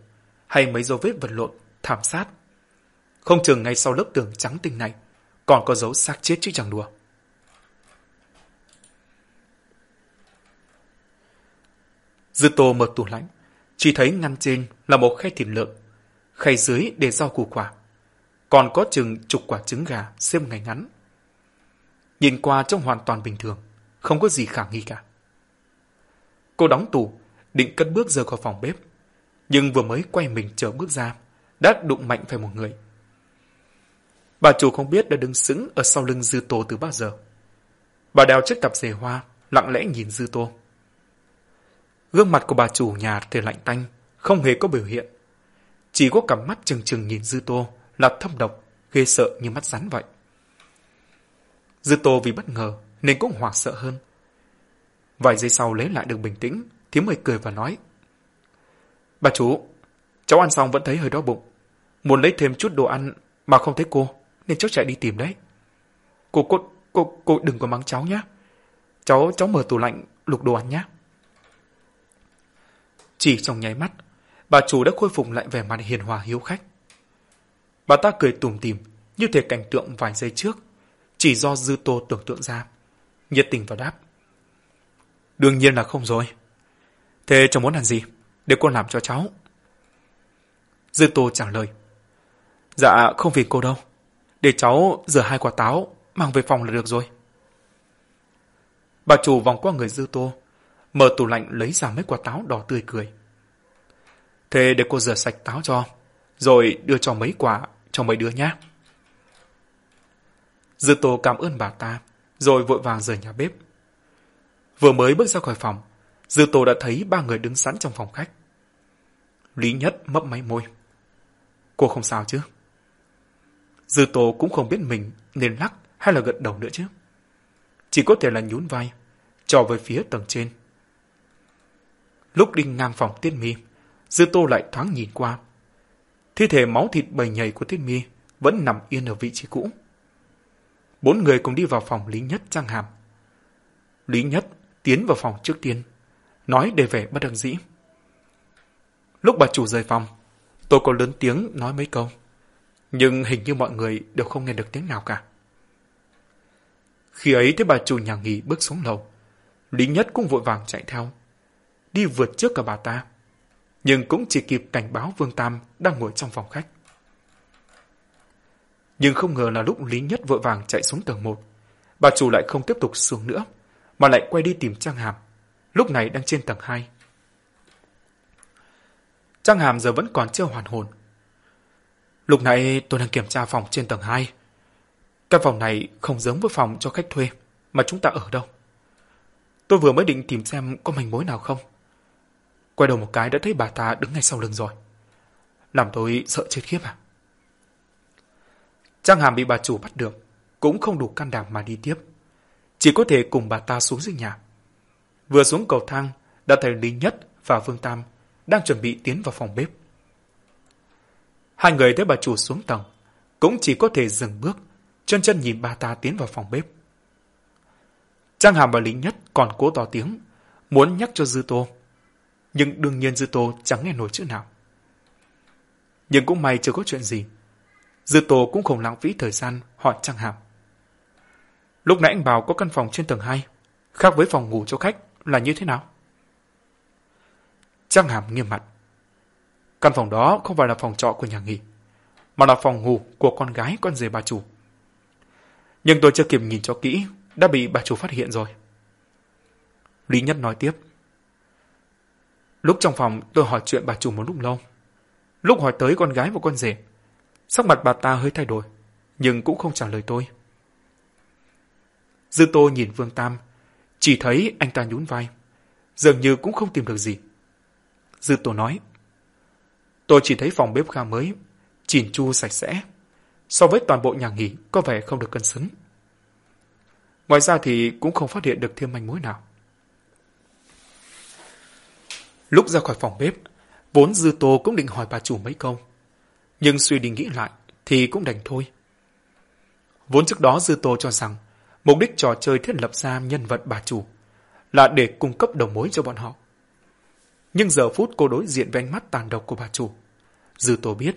hay mấy dấu vết vật lộn, thảm sát. Không chừng ngay sau lớp tường trắng tinh này còn có dấu xác chết chứ chẳng đùa. Dư tô mở tủ lạnh, chỉ thấy ngăn trên là một khay thịt lợn, khay dưới để rau củ quả. Còn có chừng chục quả trứng gà xếp ngày ngắn. Nhìn qua trông hoàn toàn bình thường, không có gì khả nghi cả. Cô đóng tủ, định cất bước rời khỏi phòng bếp. Nhưng vừa mới quay mình chờ bước ra, đã đụng mạnh phải một người. Bà chủ không biết đã đứng sững ở sau lưng Dư Tô từ bao giờ. Bà đeo chiếc cặp rể hoa, lặng lẽ nhìn Dư Tô. Gương mặt của bà chủ nhà thì lạnh tanh, không hề có biểu hiện. Chỉ có cặp mắt trừng trừng nhìn Dư Tô là thâm độc, ghê sợ như mắt rắn vậy. Dư Tô vì bất ngờ nên cũng hoảng sợ hơn. Vài giây sau lấy lại được bình tĩnh, Thiếm mời cười và nói. Bà chủ, cháu ăn xong vẫn thấy hơi đói bụng. Muốn lấy thêm chút đồ ăn mà không thấy cô, nên cháu chạy đi tìm đấy. Cô, cô, cô, cô đừng có mắng cháu nhé. Cháu, cháu mở tủ lạnh lục đồ ăn nhé. Chỉ trong nháy mắt, bà chủ đã khôi phục lại vẻ mặt hiền hòa hiếu khách. Bà ta cười tủm tỉm như thể cảnh tượng vài giây trước, chỉ do dư tô tưởng tượng ra. Nhiệt tình vào đáp. Đương nhiên là không rồi. Thế cháu muốn làm gì? Để cô làm cho cháu. Dư tô trả lời. Dạ không vì cô đâu. Để cháu rửa hai quả táo, mang về phòng là được rồi. Bà chủ vòng qua người dư tô, mở tủ lạnh lấy ra mấy quả táo đỏ tươi cười. Thế để cô rửa sạch táo cho, rồi đưa cho mấy quả cho mấy đứa nhé. Dư tô cảm ơn bà ta, rồi vội vàng rời nhà bếp. Vừa mới bước ra khỏi phòng, Dư tô đã thấy ba người đứng sẵn trong phòng khách. Lý Nhất mấp máy môi. Cô không sao chứ? Dư tô cũng không biết mình nên lắc hay là gật đầu nữa chứ. Chỉ có thể là nhún vai, trò về phía tầng trên. Lúc đi ngang phòng Tiết Mi, Dư Tô lại thoáng nhìn qua. Thi thể máu thịt bầy nhầy của Tiết Mi vẫn nằm yên ở vị trí cũ. Bốn người cùng đi vào phòng Lý Nhất trang hàm. Lý Nhất tiến vào phòng trước tiên, nói để vẻ bất đắc dĩ. Lúc bà chủ rời phòng, tôi có lớn tiếng nói mấy câu, nhưng hình như mọi người đều không nghe được tiếng nào cả. Khi ấy thấy bà chủ nhà nghỉ bước xuống lầu, Lý Nhất cũng vội vàng chạy theo, đi vượt trước cả bà ta, nhưng cũng chỉ kịp cảnh báo Vương Tam đang ngồi trong phòng khách. Nhưng không ngờ là lúc Lý Nhất vội vàng chạy xuống tầng 1, bà chủ lại không tiếp tục xuống nữa, mà lại quay đi tìm Trang Hàm, lúc này đang trên tầng 2. Trang Hàm giờ vẫn còn chưa hoàn hồn. Lúc này tôi đang kiểm tra phòng trên tầng 2. Căn phòng này không giống với phòng cho khách thuê, mà chúng ta ở đâu. Tôi vừa mới định tìm xem có manh mối nào không. Quay đầu một cái đã thấy bà ta đứng ngay sau lưng rồi. Làm tôi sợ chết khiếp à. Trang Hàm bị bà chủ bắt được, cũng không đủ can đảm mà đi tiếp. Chỉ có thể cùng bà ta xuống dưới nhà. Vừa xuống cầu thang, đã thấy Lý Nhất và Vương Tam đang chuẩn bị tiến vào phòng bếp. Hai người thấy bà chủ xuống tầng, cũng chỉ có thể dừng bước, chân chân nhìn bà ta tiến vào phòng bếp. Trang Hàm và Lý Nhất còn cố to tiếng, muốn nhắc cho Dư Tô. Nhưng đương nhiên Dư Tô chẳng nghe nổi chữ nào. Nhưng cũng may chưa có chuyện gì. Dư Tô cũng không lãng phí thời gian hỏi Trang Hàm. Lúc nãy anh bảo có căn phòng trên tầng 2, khác với phòng ngủ cho khách là như thế nào? Trang Hàm nghiêm mặt. Căn phòng đó không phải là phòng trọ của nhà nghỉ, mà là phòng ngủ của con gái con rể bà chủ. Nhưng tôi chưa kịp nhìn cho kỹ, đã bị bà chủ phát hiện rồi. Lý Nhất nói tiếp. Lúc trong phòng tôi hỏi chuyện bà chủ một lúc lâu. Lúc hỏi tới con gái và con rể, sắc mặt bà ta hơi thay đổi, nhưng cũng không trả lời tôi. Dư Tô nhìn Vương Tam, chỉ thấy anh ta nhún vai, dường như cũng không tìm được gì. Dư Tô nói, tôi chỉ thấy phòng bếp khá mới, chỉn chu sạch sẽ, so với toàn bộ nhà nghỉ có vẻ không được cân xứng. Ngoài ra thì cũng không phát hiện được thêm manh mối nào. Lúc ra khỏi phòng bếp, vốn Dư Tô cũng định hỏi bà chủ mấy câu. Nhưng suy đi nghĩ lại thì cũng đành thôi. Vốn trước đó Dư Tô cho rằng mục đích trò chơi thiết lập ra nhân vật bà chủ là để cung cấp đầu mối cho bọn họ. Nhưng giờ phút cô đối diện với ánh mắt tàn độc của bà chủ, Dư Tô biết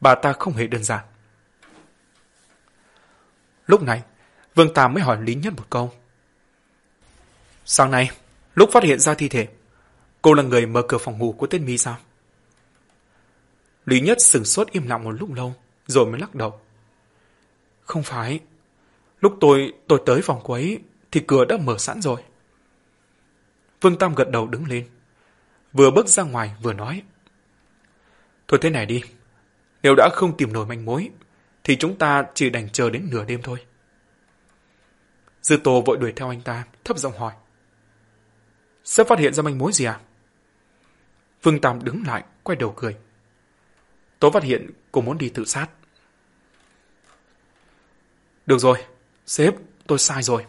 bà ta không hề đơn giản. Lúc này, Vương Tam mới hỏi Lý Nhất một câu. Sáng nay, lúc phát hiện ra thi thể, cô là người mở cửa phòng ngủ của tên Mi sao? Lý Nhất sừng sốt im lặng một lúc lâu, rồi mới lắc đầu. Không phải. Lúc tôi tôi tới phòng cô ấy, thì cửa đã mở sẵn rồi. Vương Tam gật đầu đứng lên. Vừa bước ra ngoài vừa nói. Thôi thế này đi. Nếu đã không tìm nổi manh mối, thì chúng ta chỉ đành chờ đến nửa đêm thôi. Dư Tô vội đuổi theo anh ta, thấp giọng hỏi. Sẽ phát hiện ra manh mối gì à? Vương Tam đứng lại, quay đầu cười. Tôi phát hiện cô muốn đi tự sát. Được rồi, sếp, tôi sai rồi.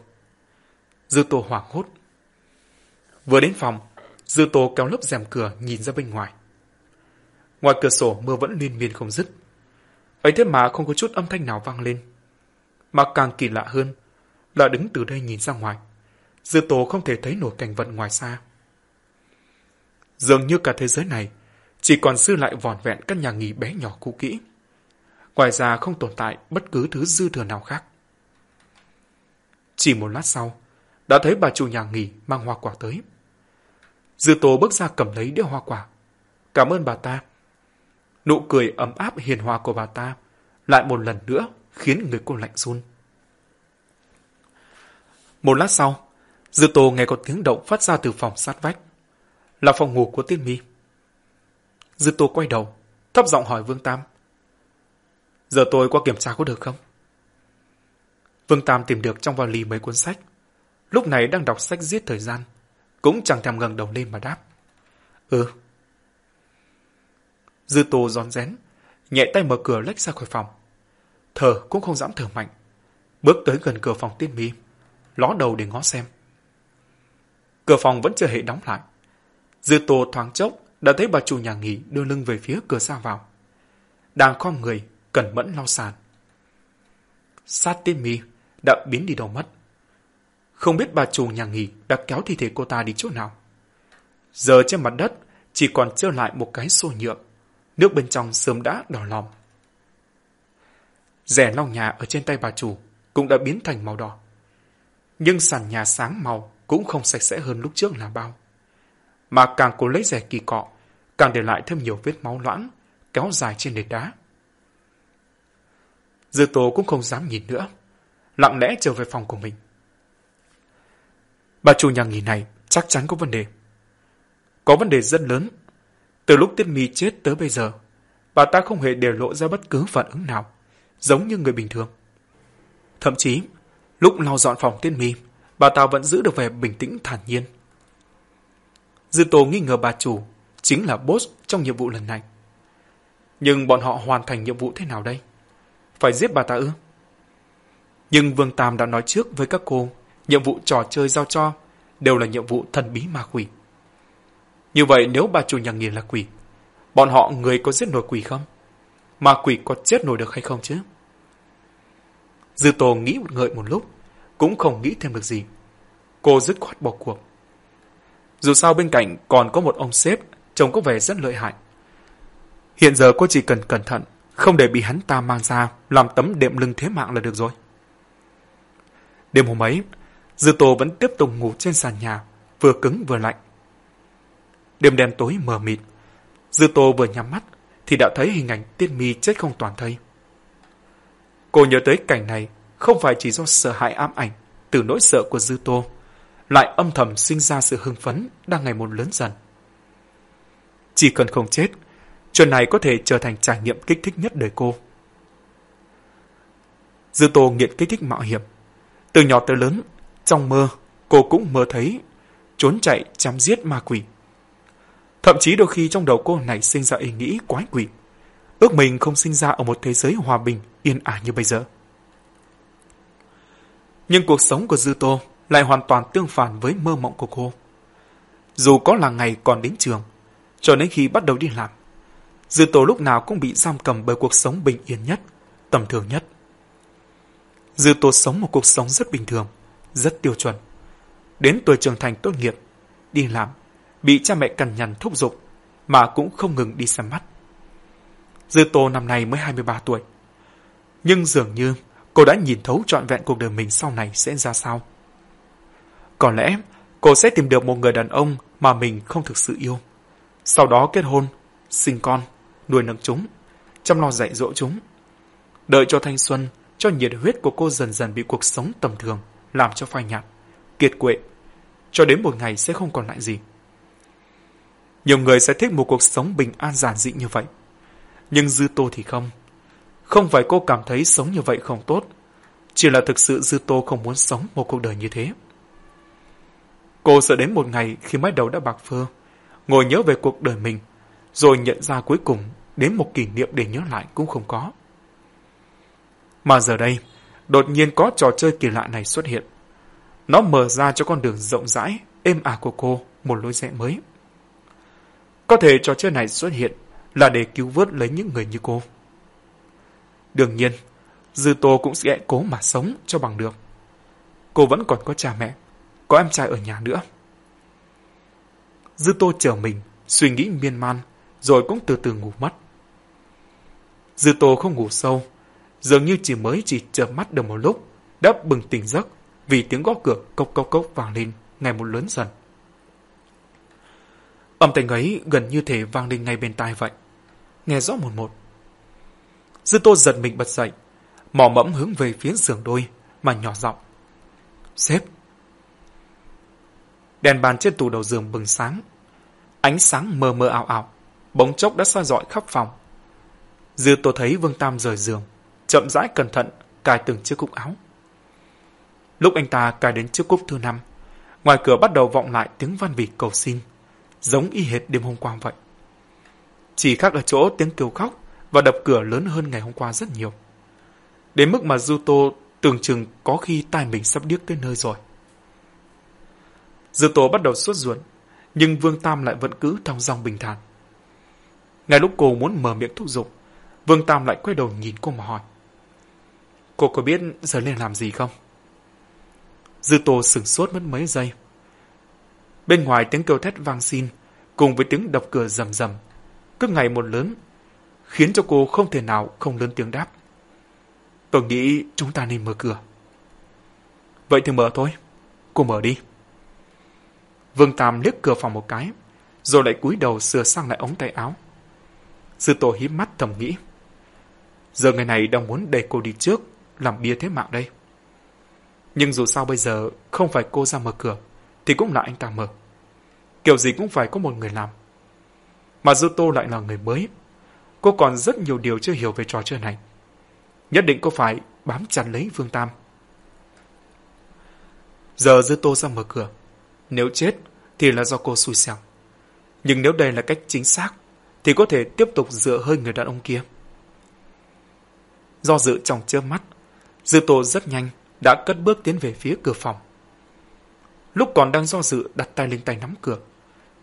Dư Tô hoảng hốt. Vừa đến phòng, Dư Tô kéo lớp rèm cửa nhìn ra bên ngoài. Ngoài cửa sổ mưa vẫn liên miên không dứt. Ấy thế mà không có chút âm thanh nào vang lên. Mà càng kỳ lạ hơn là đứng từ đây nhìn ra ngoài. Dư Tô không thể thấy nổi cảnh vật ngoài xa. Dường như cả thế giới này chỉ còn dư lại vòn vẹn các nhà nghỉ bé nhỏ cũ kỹ. Ngoài ra không tồn tại bất cứ thứ dư thừa nào khác. Chỉ một lát sau, đã thấy bà chủ nhà nghỉ mang hoa quả tới. Dư Tô bước ra cầm lấy đĩa hoa quả. Cảm ơn bà ta. Nụ cười ấm áp hiền hòa của bà ta lại một lần nữa khiến người cô lạnh run. Một lát sau, Dư Tô nghe có tiếng động phát ra từ phòng sát vách. Là phòng ngủ của Tiên Mi. Dư Tô quay đầu, thấp giọng hỏi Vương Tam. Giờ tôi qua kiểm tra có được không? Vương Tam tìm được trong vali mấy cuốn sách. Lúc này đang đọc sách giết thời gian. Cũng chẳng thèm ngẩng đầu lên mà đáp. Ừ. Dư Tô giòn rén, nhẹ tay mở cửa lách ra khỏi phòng. Thở cũng không dám thở mạnh. Bước tới gần cửa phòng tiên mi, ló đầu để ngó xem. Cửa phòng vẫn chưa hề đóng lại. Dư Tô thoáng chốc đã thấy bà chủ nhà nghỉ đưa lưng về phía cửa ra vào. Đang khom người, cẩn mẫn lau sàn. Sát tiên mi đã biến đi đâu mất. Không biết bà chủ nhà nghỉ đã kéo thi thể cô ta đi chỗ nào. Giờ trên mặt đất chỉ còn trơ lại một cái xô nhựa. Nước bên trong sớm đã đỏ lòm. Rẻ lau nhà ở trên tay bà chủ cũng đã biến thành màu đỏ. Nhưng sàn nhà sáng màu cũng không sạch sẽ hơn lúc trước là bao. Mà càng cố lấy rẻ kỳ cọ, càng để lại thêm nhiều vết máu loãng, kéo dài trên nền đá. Dư Tô cũng không dám nhìn nữa, lặng lẽ trở về phòng của mình. Bà chủ nhà nghỉ này chắc chắn có vấn đề. Có vấn đề rất lớn. Từ lúc Tiết Mi chết tới bây giờ, bà ta không hề để lộ ra bất cứ phản ứng nào, giống như người bình thường. Thậm chí, lúc lau dọn phòng Tiết Mi, bà ta vẫn giữ được vẻ bình tĩnh thản nhiên. Dư Tô nghi ngờ bà chủ chính là boss trong nhiệm vụ lần này. Nhưng bọn họ hoàn thành nhiệm vụ thế nào đây? Phải giết bà ta ư? Nhưng Vương Tam đã nói trước với các cô, nhiệm vụ trò chơi giao cho đều là nhiệm vụ thần bí ma quỷ. Như vậy nếu bà chủ nhà nghỉ là quỷ, bọn họ người có giết nổi quỷ không? Ma quỷ có chết nổi được hay không chứ? Dư Tô nghĩ một ngợi một lúc, cũng không nghĩ thêm được gì. Cô dứt khoát bỏ cuộc. Dù sao bên cạnh còn có một ông sếp trông có vẻ rất lợi hại. Hiện giờ cô chỉ cần cẩn thận, không để bị hắn ta mang ra làm tấm đệm lưng thế mạng là được rồi. Đêm hôm ấy, Dư Tô vẫn tiếp tục ngủ trên sàn nhà, vừa cứng vừa lạnh. Đêm đen tối mờ mịt, Dư Tô vừa nhắm mắt thì đã thấy hình ảnh Tiên Mi chết không toàn thây. Cô nhớ tới cảnh này không phải chỉ do sợ hãi ám ảnh từ nỗi sợ của Dư Tô, lại âm thầm sinh ra sự hưng phấn đang ngày một lớn dần. Chỉ cần không chết, chuyện này có thể trở thành trải nghiệm kích thích nhất đời cô. Dư Tô nghiện kích thích mạo hiểm. Từ nhỏ tới lớn, trong mơ, cô cũng mơ thấy trốn chạy chém giết ma quỷ. Thậm chí đôi khi trong đầu cô này sinh ra ý nghĩ quái quỷ. Ước mình không sinh ra ở một thế giới hòa bình, yên ả như bây giờ. Nhưng cuộc sống của Dư Tô lại hoàn toàn tương phản với mơ mộng của cô. Dù có là ngày còn đến trường, cho đến khi bắt đầu đi làm, Dư Tô lúc nào cũng bị giam cầm bởi cuộc sống bình yên nhất, tầm thường nhất. Dư Tô sống một cuộc sống rất bình thường, rất tiêu chuẩn. Đến tuổi trưởng thành tốt nghiệp, đi làm, bị cha mẹ cằn nhằn thúc giục, mà cũng không ngừng đi xem mắt. Dư Tô năm nay mới 23 tuổi. Nhưng dường như cô đã nhìn thấu trọn vẹn cuộc đời mình sau này sẽ ra sao. Có lẽ cô sẽ tìm được một người đàn ông mà mình không thực sự yêu. Sau đó kết hôn, sinh con, nuôi nấng chúng, chăm lo dạy dỗ chúng. Đợi cho thanh xuân, cho nhiệt huyết của cô dần dần bị cuộc sống tầm thường làm cho phai nhạt, kiệt quệ, cho đến một ngày sẽ không còn lại gì. Nhiều người sẽ thích một cuộc sống bình an giản dị như vậy. Nhưng Dư Tô thì không. Không phải cô cảm thấy sống như vậy không tốt, chỉ là thực sự Dư Tô không muốn sống một cuộc đời như thế. Cô sợ đến một ngày khi mái đầu đã bạc phơ, ngồi nhớ về cuộc đời mình, rồi nhận ra cuối cùng đến một kỷ niệm để nhớ lại cũng không có. Mà giờ đây, đột nhiên có trò chơi kỳ lạ này xuất hiện. Nó mở ra cho con đường rộng rãi, êm ả của cô một lối rẽ mới. Có thể trò chơi này xuất hiện là để cứu vớt lấy những người như cô. Đương nhiên, Dư Tô cũng sẽ cố mà sống cho bằng được. Cô vẫn còn có cha mẹ, có em trai ở nhà nữa. Dư Tô chờ mình, suy nghĩ miên man, rồi cũng từ từ ngủ mất. Dư Tô không ngủ sâu, dường như chỉ mới chỉ chợp mắt được một lúc, đã bừng tỉnh giấc vì tiếng gõ cửa cốc cốc cốc vang lên ngày một lớn dần. Âm thanh ấy gần như thể vang lên ngay bên tai vậy. Nghe rõ một một. Dư tô giật mình bật dậy, mò mẫm hướng về phía giường đôi, mà nhỏ giọng. Sếp. Đèn bàn trên tủ đầu giường bừng sáng. Ánh sáng mờ mờ ảo ảo, bóng chốc đã soi dọi khắp phòng. Dư tô thấy Vương Tam rời giường, chậm rãi cẩn thận cài từng chiếc cúc áo. Lúc anh ta cài đến chiếc cúc thứ năm, ngoài cửa bắt đầu vọng lại tiếng văn vỉ cầu xin giống y hệt đêm hôm qua vậy. Chỉ khác ở chỗ tiếng kêu khóc và đập cửa lớn hơn ngày hôm qua rất nhiều. Đến mức mà Du Tô tưởng chừng có khi tai mình sắp điếc tới nơi rồi. Dư Tô bắt đầu sốt ruột, nhưng Vương Tam lại vẫn cứ trong dòng bình thản. Ngay lúc cô muốn mở miệng thúc giục, Vương Tam lại quay đầu nhìn cô mà hỏi. Cô có biết giờ nên làm gì không? Dư Tô sửng sốt mất mấy giây. Bên ngoài tiếng kêu thét vang xin, cùng với tiếng đập cửa rầm rầm, cứ ngày một lớn, khiến cho cô không thể nào không lớn tiếng đáp. Tôi nghĩ chúng ta nên mở cửa. Vậy thì mở thôi, cô mở đi. Vương Tam liếc cửa phòng một cái, rồi lại cúi đầu sửa sang lại ống tay áo. Sư tổ híp mắt thầm nghĩ. Giờ ngày này đang muốn đẩy cô đi trước, làm bia thế mạng đây. Nhưng dù sao bây giờ không phải cô ra mở cửa, thì cũng là anh ta mở. Kiểu gì cũng phải có một người làm. Mà Dư Tô lại là người mới. Cô còn rất nhiều điều chưa hiểu về trò chơi này. Nhất định cô phải bám chặt lấy Vương Tam. Giờ Dư Tô ra mở cửa. Nếu chết thì là do cô xui xẻo. Nhưng nếu đây là cách chính xác thì có thể tiếp tục dựa hơi người đàn ông kia. Do dự trong chớp mắt, Dư Tô rất nhanh đã cất bước tiến về phía cửa phòng. Lúc còn đang do dự đặt tay lên tay nắm cửa,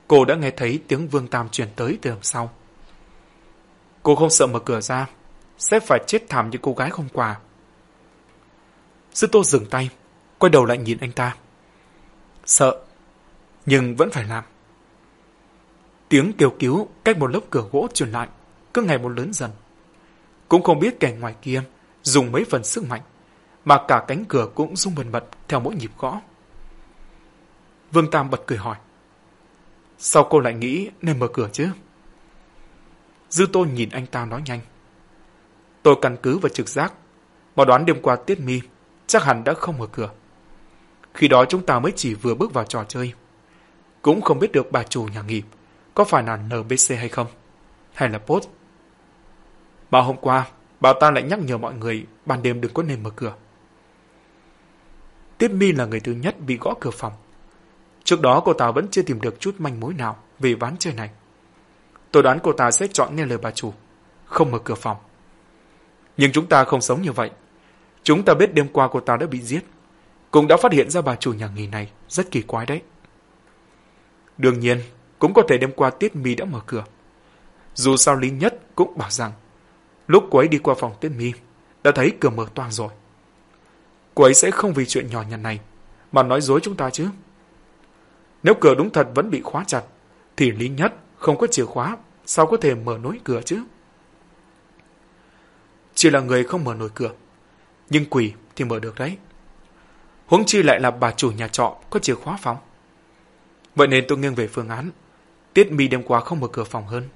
cô đã nghe thấy tiếng Vương Tam truyền tới từ đằng sau. Cô không sợ mở cửa ra, sẽ phải chết thảm như cô gái hôm qua. Sư Tô dừng tay, quay đầu lại nhìn anh ta. Sợ, nhưng vẫn phải làm. Tiếng kêu cứu cách một lớp cửa gỗ truyền lại, cứ ngày một lớn dần. Cũng không biết kẻ ngoài kia dùng mấy phần sức mạnh, mà cả cánh cửa cũng rung bần bật theo mỗi nhịp gõ. Vương Tam bật cười hỏi. Sao cô lại nghĩ nên mở cửa chứ? Dư Tô nhìn anh ta nói nhanh. Tôi căn cứ vào trực giác, mà đoán đêm qua Tiết Mi chắc hẳn đã không mở cửa. Khi đó chúng ta mới chỉ vừa bước vào trò chơi. Cũng không biết được bà chủ nhà nghỉ có phải là NBC hay không, hay là post. Mà hôm qua, bà ta lại nhắc nhở mọi người ban đêm đừng có nên mở cửa. Tiết Mi là người thứ nhất bị gõ cửa phòng. Trước đó cô ta vẫn chưa tìm được chút manh mối nào về ván chơi này. Tôi đoán cô ta sẽ chọn nghe lời bà chủ, không mở cửa phòng. Nhưng chúng ta không sống như vậy. Chúng ta biết đêm qua cô ta đã bị giết, cũng đã phát hiện ra bà chủ nhà nghỉ này rất kỳ quái đấy. Đương nhiên, cũng có thể đêm qua Tiết Mi đã mở cửa. Dù sao Lý Nhất cũng bảo rằng, lúc cô ấy đi qua phòng Tiết Mi, đã thấy cửa mở toang rồi. Cô ấy sẽ không vì chuyện nhỏ nhặt này mà nói dối chúng ta chứ. Nếu cửa đúng thật vẫn bị khóa chặt, thì Lý Nhất không có chìa khóa, sao có thể mở nối cửa chứ? Chỉ là người không mở nổi cửa, nhưng quỷ thì mở được đấy. Huống chi lại là bà chủ nhà trọ có chìa khóa phòng. Vậy nên tôi nghiêng về phương án, Tiết mi đêm qua không mở cửa phòng hơn.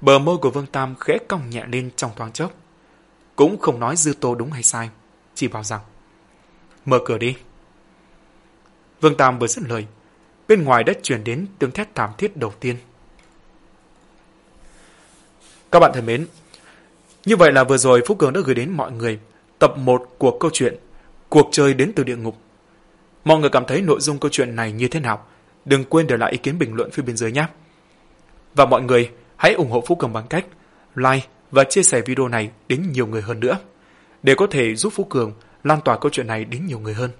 Bờ môi của Vương Tam khẽ cong nhẹ lên trong thoáng chốc. Cũng không nói dư tô đúng hay sai, chỉ bảo rằng Mở cửa đi. Vương Tam vừa dứt lời, bên ngoài đã truyền đến tiếng thét thảm thiết đầu tiên. Các bạn thân mến, như vậy là vừa rồi Phúc Cường đã gửi đến mọi người tập 1 của câu chuyện Cuộc chơi đến từ địa ngục. Mọi người cảm thấy nội dung câu chuyện này như thế nào? Đừng quên để lại ý kiến bình luận phía bên dưới nhé. Và mọi người hãy ủng hộ Phú Cường bằng cách like và chia sẻ video này đến nhiều người hơn nữa để có thể giúp Phú Cường lan tỏa câu chuyện này đến nhiều người hơn.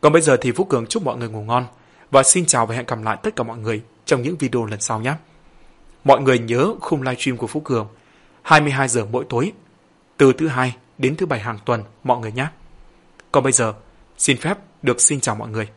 Còn bây giờ thì Phú Cường chúc mọi người ngủ ngon và xin chào và hẹn gặp lại tất cả mọi người trong những video lần sau nhé. Mọi người nhớ khung livestream của Phú Cường 22 giờ mỗi tối từ thứ hai đến thứ bảy hàng tuần mọi người nhé. Còn bây giờ, xin phép được xin chào mọi người.